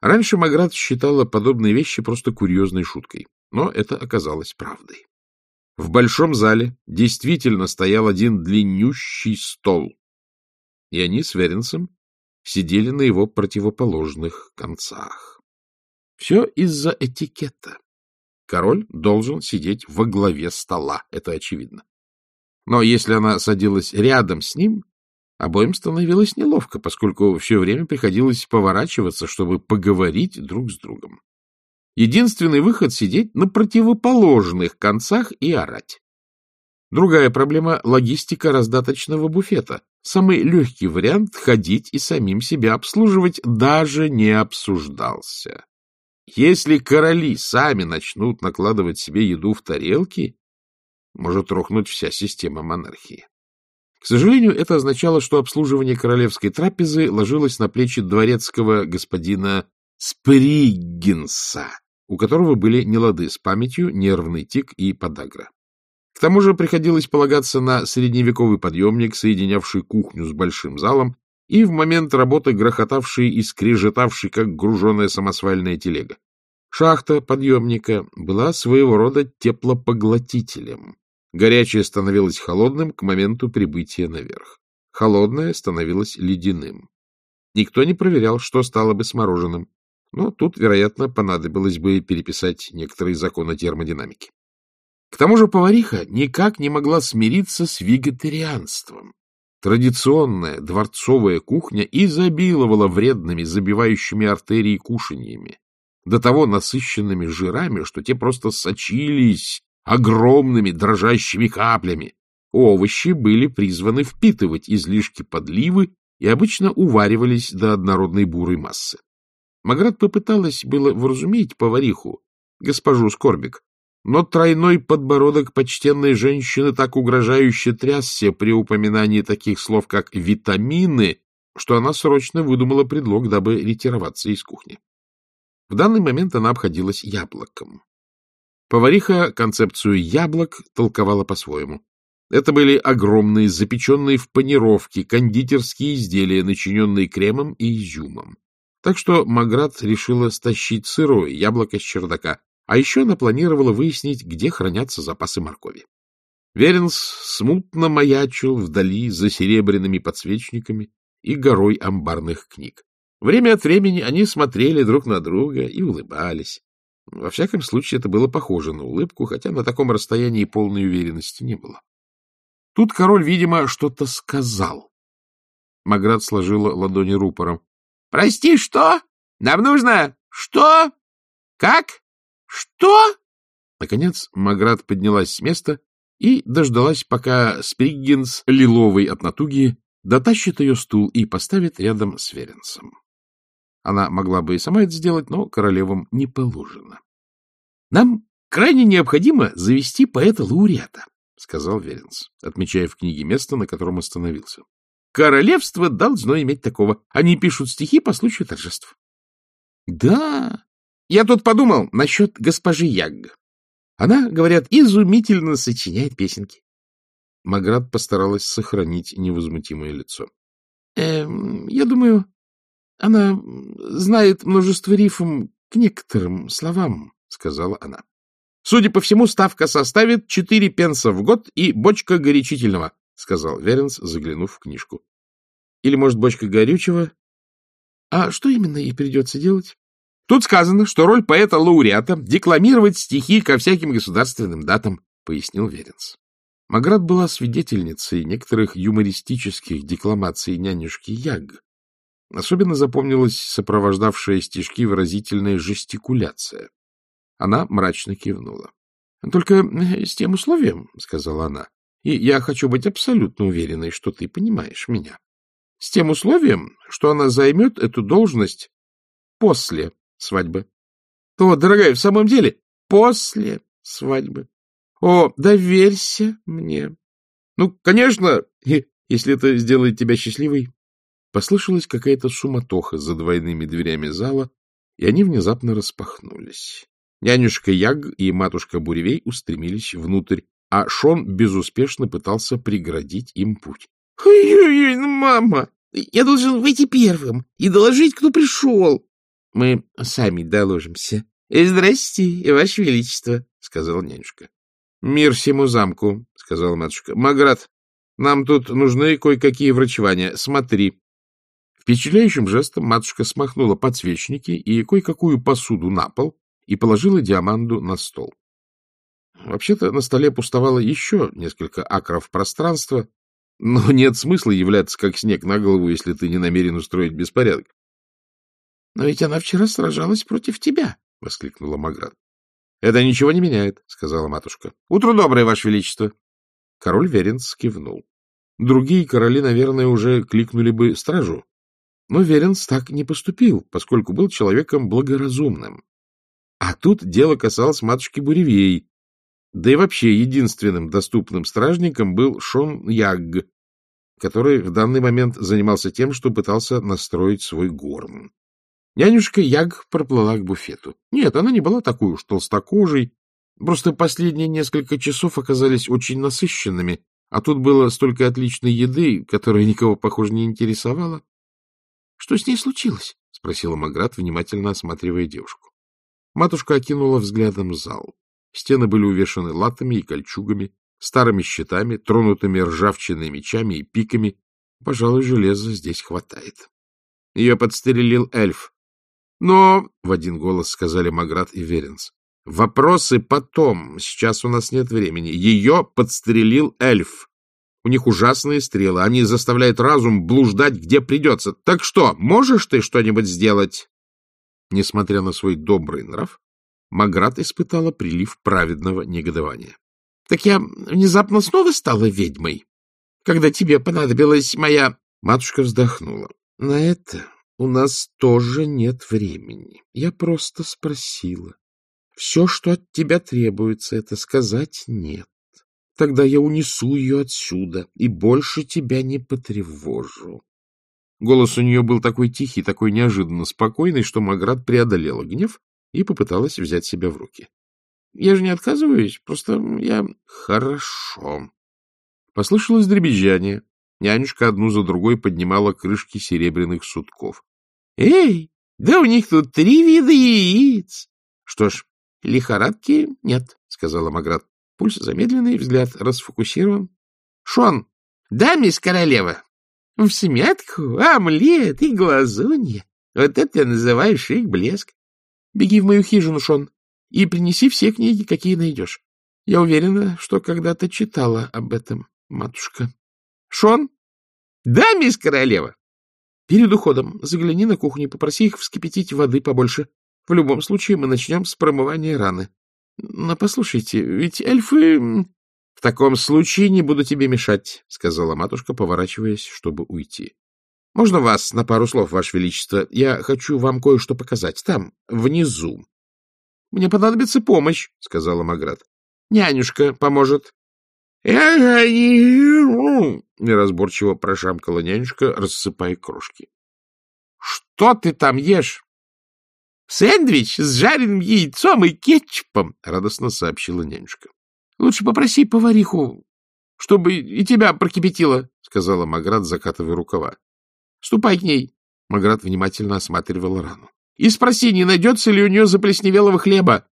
Раньше Маград считала подобные вещи просто курьезной шуткой, но это оказалось правдой. В большом зале действительно стоял один длиннющий стол, и они с Веренсом сидели на его противоположных концах. Все из-за этикета. Король должен сидеть во главе стола, это очевидно. Но если она садилась рядом с ним, обоим становилось неловко, поскольку все время приходилось поворачиваться, чтобы поговорить друг с другом. Единственный выход — сидеть на противоположных концах и орать. Другая проблема — логистика раздаточного буфета. Самый легкий вариант — ходить и самим себя обслуживать даже не обсуждался. Если короли сами начнут накладывать себе еду в тарелки, может рухнуть вся система монархии. К сожалению, это означало, что обслуживание королевской трапезы ложилось на плечи дворецкого господина Сприггинса, у которого были нелады с памятью, нервный тик и подагра. К тому же приходилось полагаться на средневековый подъемник, соединявший кухню с большим залом, и в момент работы грохотавший и скрежетавший, как груженная самосвальная телега. Шахта подъемника была своего рода теплопоглотителем. Горячее становилось холодным к моменту прибытия наверх. Холодное становилось ледяным. Никто не проверял, что стало бы с мороженым. Но тут, вероятно, понадобилось бы переписать некоторые законы термодинамики. К тому же повариха никак не могла смириться с вегетарианством. Традиционная дворцовая кухня изобиловала вредными, забивающими артерии кушаньями, до того насыщенными жирами, что те просто сочились огромными дрожащими каплями. Овощи были призваны впитывать излишки подливы и обычно уваривались до однородной бурой массы. Маград попыталась было вразумить повариху, госпожу Скорбик, но тройной подбородок почтенной женщины так угрожающе трясся при упоминании таких слов, как «витамины», что она срочно выдумала предлог, дабы ретироваться из кухни. В данный момент она обходилась яблоком. Повариха концепцию яблок толковала по-своему. Это были огромные, запеченные в панировке, кондитерские изделия, начиненные кремом и изюмом. Так что Маград решила стащить сырое яблоко с чердака, а еще она планировала выяснить, где хранятся запасы моркови. Веренс смутно маячил вдали за серебряными подсвечниками и горой амбарных книг. Время от времени они смотрели друг на друга и улыбались. Во всяком случае, это было похоже на улыбку, хотя на таком расстоянии полной уверенности не было. Тут король, видимо, что-то сказал. Маград сложила ладони рупором. — Прости, что? Нам нужно... Что? Как? Что? Наконец Маград поднялась с места и дождалась, пока Сприггинс, лиловый от натуги, дотащит ее стул и поставит рядом с Веренсом. Она могла бы и сама это сделать, но королевам не положено. — Нам крайне необходимо завести поэта-лауреата, — сказал Веренс, отмечая в книге место, на котором остановился. — Королевство должно иметь такого. Они пишут стихи по случаю торжеств. — Да, я тут подумал насчет госпожи Ягг. Она, говорят, изумительно сочиняет песенки. Маград постаралась сохранить невозмутимое лицо. Эм, я думаю, она знает множество рифм к некоторым словам, — сказала она. — Судя по всему, ставка составит четыре пенса в год и бочка горячительного, — сказал Веренс, заглянув в книжку. — Или, может, бочка горючего? — А что именно ей придется делать? Тут сказано, что роль поэта-лауреата — декламировать стихи ко всяким государственным датам, — пояснил Веренс. Маград была свидетельницей некоторых юмористических декламаций нянюшки Яг, Особенно запомнилась сопровождавшая стишки выразительная жестикуляция. Она мрачно кивнула. — Только с тем условием, — сказала она, — и я хочу быть абсолютно уверенной, что ты понимаешь меня. С тем условием, что она займет эту должность после свадьбы. — О, дорогая, в самом деле, после свадьбы. О, доверься мне. Ну, конечно, если это сделает тебя счастливой, Послышалась какая-то суматоха за двойными дверями зала, и они внезапно распахнулись. Нянюшка Яг и матушка Буревей устремились внутрь, а Шон безуспешно пытался преградить им путь. «Ой-ой-ой, ну, мама, я должен выйти первым и доложить, кто пришел!» — Мы сами доложимся. — Здрасте, Ваше Величество, — сказала нянюшка. — Мир всему замку, — сказала матушка. — Маград, нам тут нужны кое-какие врачевания. Смотри. Впечатляющим жестом матушка смахнула подсвечники и кое-какую посуду на пол и положила диаманду на стол. Вообще-то на столе пустовало еще несколько акров пространства, но нет смысла являться как снег на голову, если ты не намерен устроить беспорядок. — Но ведь она вчера сражалась против тебя, — воскликнула Маград. — Это ничего не меняет, — сказала матушка. — Утро доброе, Ваше Величество. Король Веренц кивнул. Другие короли, наверное, уже кликнули бы стражу. Но Веренц так не поступил, поскольку был человеком благоразумным. А тут дело касалось матушки Буревей, да и вообще единственным доступным стражником был Шон Ягг, который в данный момент занимался тем, что пытался настроить свой горн. Нянюшка Ягг проплыла к буфету. Нет, она не была такой уж толстокожей, просто последние несколько часов оказались очень насыщенными, а тут было столько отличной еды, которая никого, похоже, не интересовала. — Что с ней случилось? — спросила Маград, внимательно осматривая девушку. Матушка окинула взглядом зал. Стены были увешаны латами и кольчугами, старыми щитами, тронутыми ржавчиной мечами и пиками. Пожалуй, железа здесь хватает. Ее подстрелил эльф. Но, — в один голос сказали Маград и Веренс, — вопросы потом, сейчас у нас нет времени. Ее подстрелил эльф. У них ужасные стрелы, они заставляют разум блуждать, где придется. Так что, можешь ты что-нибудь сделать? Несмотря на свой добрый нрав, Маград испытала прилив праведного негодования. — Так я внезапно снова стала ведьмой, когда тебе понадобилась моя... Матушка вздохнула. — На это у нас тоже нет времени. Я просто спросила. Все, что от тебя требуется, это сказать «нет». Тогда я унесу ее отсюда и больше тебя не потревожу. Голос у нее был такой тихий, такой неожиданно спокойный, что Маград преодолела гнев и попыталась взять себя в руки. — Я же не отказываюсь, просто я... — Хорошо. Послышалось дребезжание. Нянюшка одну за другой поднимала крышки серебряных сутков. — Эй, да у них тут три вида яиц! — Что ж, лихорадки нет, — сказала Маград. Пульс замедленный, взгляд расфокусирован. — Шон, да, мисс королева? В смятку, омлет и глазунья. Вот это я называю шик блеск. Беги в мою хижину, Шон, и принеси все книги, какие найдешь. Я уверена, что когда-то читала об этом, матушка. Шон? Да, мисс королева. Перед уходом загляни на кухню и попроси их вскипятить воды побольше. В любом случае мы начнем с промывания раны. Но послушайте, ведь эльфы... В таком случае не буду тебе мешать, — сказала матушка, поворачиваясь, чтобы уйти. — Можно вас на пару слов, Ваше Величество? Я хочу вам кое-что показать. Там, внизу. — Мне понадобится помощь, — сказала Маград. — Нянюшка поможет. — неразборчиво прошамкала нянюшка, рассыпая крошки. — Что ты там ешь? — Сэндвич с жареным яйцом и кетчупом, — радостно сообщила нянюшка. — Лучше попроси повариху, чтобы и тебя прокипятила, — сказала Маград, закатывая рукава. Ступай к ней. Маград внимательно осматривал рану. И спроси, не найдется ли у нее заплесневелого хлеба.